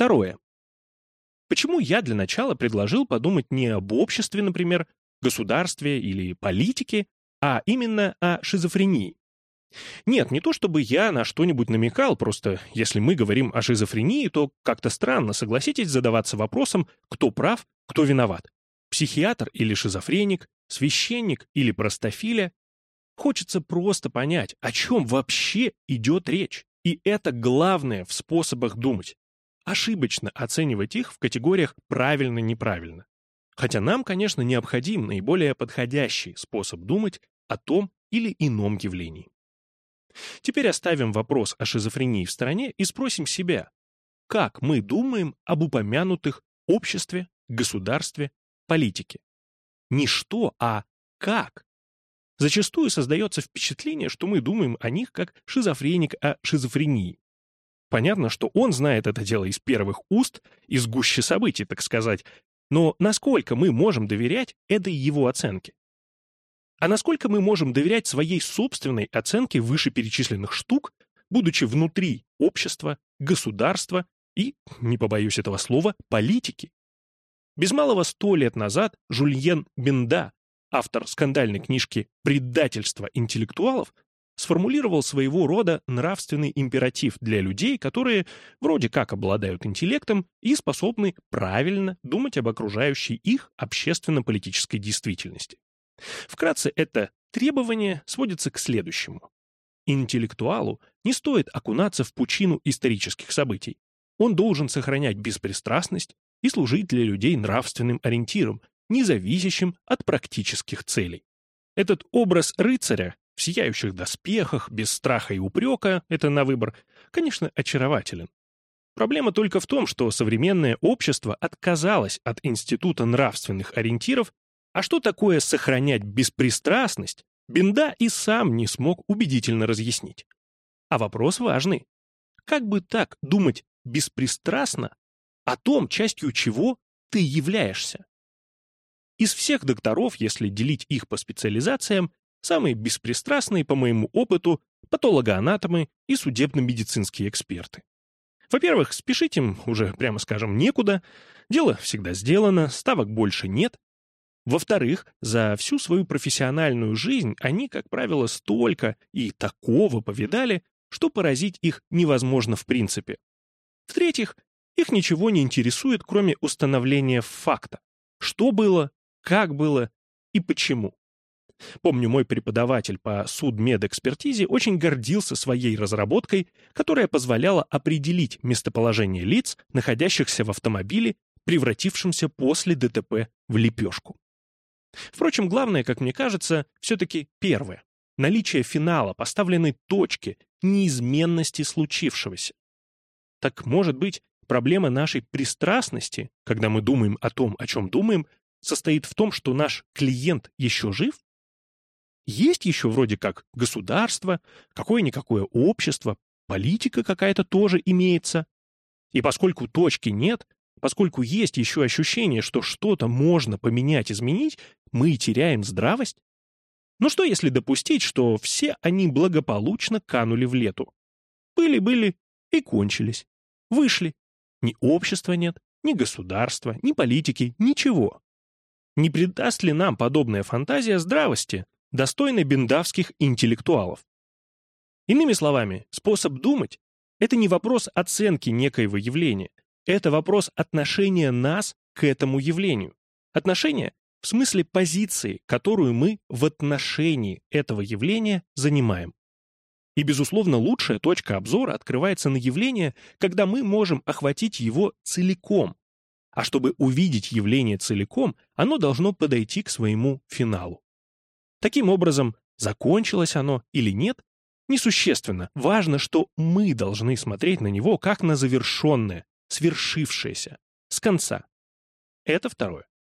Второе. Почему я для начала предложил подумать не об обществе, например, государстве или политике, а именно о шизофрении? Нет, не то чтобы я на что-нибудь намекал, просто если мы говорим о шизофрении, то как-то странно, согласитесь, задаваться вопросом, кто прав, кто виноват. Психиатр или шизофреник, священник или простофиля. Хочется просто понять, о чем вообще идет речь. И это главное в способах думать ошибочно оценивать их в категориях «правильно-неправильно». Хотя нам, конечно, необходим наиболее подходящий способ думать о том или ином явлении. Теперь оставим вопрос о шизофрении в стороне и спросим себя, как мы думаем об упомянутых обществе, государстве, политике? Не что, а как? Зачастую создается впечатление, что мы думаем о них как шизофреник о шизофрении. Понятно, что он знает это дело из первых уст, из гуще событий, так сказать. Но насколько мы можем доверять этой его оценке? А насколько мы можем доверять своей собственной оценке вышеперечисленных штук, будучи внутри общества, государства и, не побоюсь этого слова, политики? Без малого сто лет назад Жульен Бенда, автор скандальной книжки «Предательство интеллектуалов», сформулировал своего рода нравственный императив для людей, которые вроде как обладают интеллектом и способны правильно думать об окружающей их общественно-политической действительности. Вкратце, это требование сводится к следующему. Интеллектуалу не стоит окунаться в пучину исторических событий. Он должен сохранять беспристрастность и служить для людей нравственным ориентиром, независящим от практических целей. Этот образ рыцаря в сияющих доспехах, без страха и упрека, это на выбор, конечно, очарователен. Проблема только в том, что современное общество отказалось от института нравственных ориентиров, а что такое сохранять беспристрастность, Бенда и сам не смог убедительно разъяснить. А вопрос важный. Как бы так думать беспристрастно о том, частью чего ты являешься? Из всех докторов, если делить их по специализациям, Самые беспристрастные, по моему опыту, патологоанатомы и судебно-медицинские эксперты. Во-первых, спешить им уже, прямо скажем, некуда, дело всегда сделано, ставок больше нет. Во-вторых, за всю свою профессиональную жизнь они, как правило, столько и такого повидали, что поразить их невозможно в принципе. В-третьих, их ничего не интересует, кроме установления факта. Что было, как было и почему. Помню, мой преподаватель по судмедэкспертизе очень гордился своей разработкой, которая позволяла определить местоположение лиц, находящихся в автомобиле, превратившемся после ДТП в лепешку. Впрочем, главное, как мне кажется, все-таки первое. Наличие финала, поставленной точки, неизменности случившегося. Так, может быть, проблема нашей пристрастности, когда мы думаем о том, о чем думаем, состоит в том, что наш клиент еще жив? Есть еще вроде как государство, какое-никакое общество, политика какая-то тоже имеется. И поскольку точки нет, поскольку есть еще ощущение, что что-то можно поменять, изменить, мы теряем здравость. Ну что, если допустить, что все они благополучно канули в лету? Были-были и кончились. Вышли. Ни общества нет, ни государства, ни политики, ничего. Не придаст ли нам подобная фантазия здравости, достойны бендавских интеллектуалов. Иными словами, способ думать — это не вопрос оценки некоего явления, это вопрос отношения нас к этому явлению. Отношения в смысле позиции, которую мы в отношении этого явления занимаем. И, безусловно, лучшая точка обзора открывается на явление, когда мы можем охватить его целиком. А чтобы увидеть явление целиком, оно должно подойти к своему финалу. Таким образом, закончилось оно или нет, несущественно. Важно, что мы должны смотреть на него как на завершенное, свершившееся, с конца. Это второе.